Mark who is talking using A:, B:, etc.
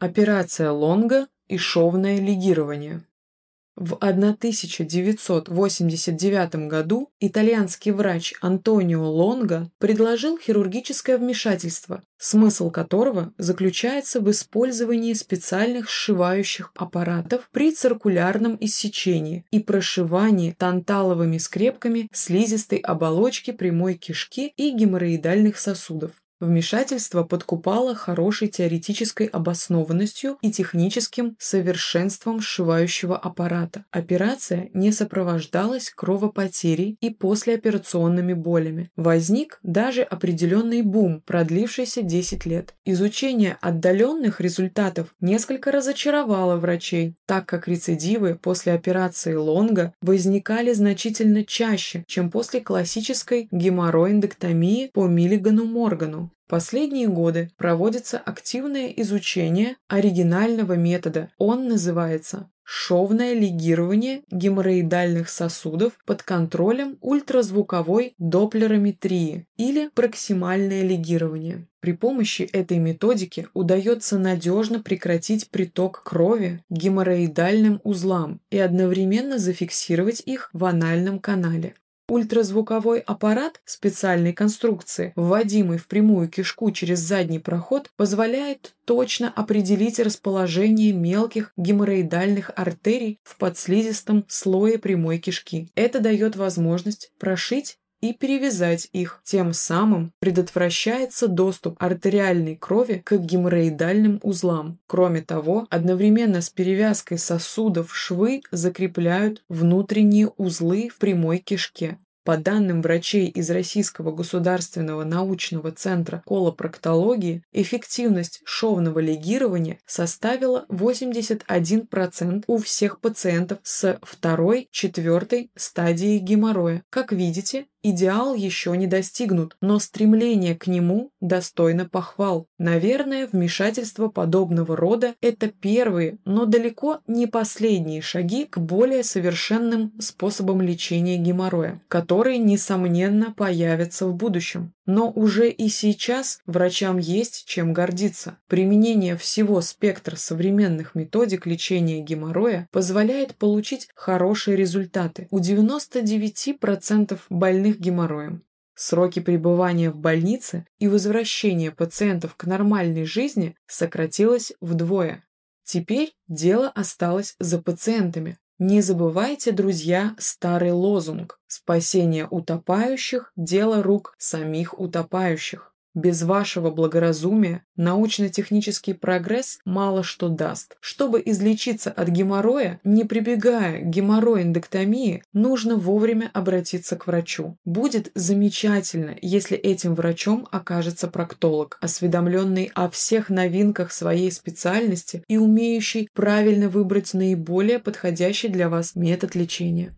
A: Операция Лонга и шовное лигирование. В 1989 году итальянский врач Антонио Лонго предложил хирургическое вмешательство, смысл которого заключается в использовании специальных сшивающих аппаратов при циркулярном иссечении и прошивании танталовыми скрепками слизистой оболочки прямой кишки и геморроидальных сосудов. Вмешательство подкупало хорошей теоретической обоснованностью и техническим совершенством сшивающего аппарата. Операция не сопровождалась кровопотерей и послеоперационными болями. Возник даже определенный бум, продлившийся 10 лет. Изучение отдаленных результатов несколько разочаровало врачей, так как рецидивы после операции Лонга возникали значительно чаще, чем после классической геморроиндектомии по Миллигану Моргану. Последние годы проводится активное изучение оригинального метода. Он называется шовное лигирование геморроидальных сосудов под контролем ультразвуковой доплерометрии или проксимальное лигирование. При помощи этой методики удается надежно прекратить приток крови к геморроидальным узлам и одновременно зафиксировать их в анальном канале. Ультразвуковой аппарат специальной конструкции, вводимый в прямую кишку через задний проход, позволяет точно определить расположение мелких геморроидальных артерий в подслизистом слое прямой кишки. Это дает возможность прошить и перевязать их. Тем самым предотвращается доступ артериальной крови к геморроидальным узлам. Кроме того, одновременно с перевязкой сосудов швы закрепляют внутренние узлы в прямой кишке. По данным врачей из Российского государственного научного центра колопроктологии, эффективность шовного легирования составила 81% у всех пациентов с второй-четвертой стадии геморроя. Как видите, Идеал еще не достигнут, но стремление к нему достойно похвал. Наверное, вмешательство подобного рода – это первые, но далеко не последние шаги к более совершенным способам лечения геморроя, которые, несомненно, появятся в будущем. Но уже и сейчас врачам есть чем гордиться. Применение всего спектра современных методик лечения геморроя позволяет получить хорошие результаты. У 99% больных геморроем Сроки пребывания в больнице и возвращения пациентов к нормальной жизни сократилось вдвое. Теперь дело осталось за пациентами. Не забывайте, друзья, старый лозунг «Спасение утопающих – дело рук самих утопающих». Без вашего благоразумия научно-технический прогресс мало что даст. Чтобы излечиться от геморроя, не прибегая к геморроиндектомии, нужно вовремя обратиться к врачу. Будет замечательно, если этим врачом окажется проктолог, осведомленный о всех новинках своей специальности и умеющий правильно выбрать наиболее подходящий для вас метод лечения.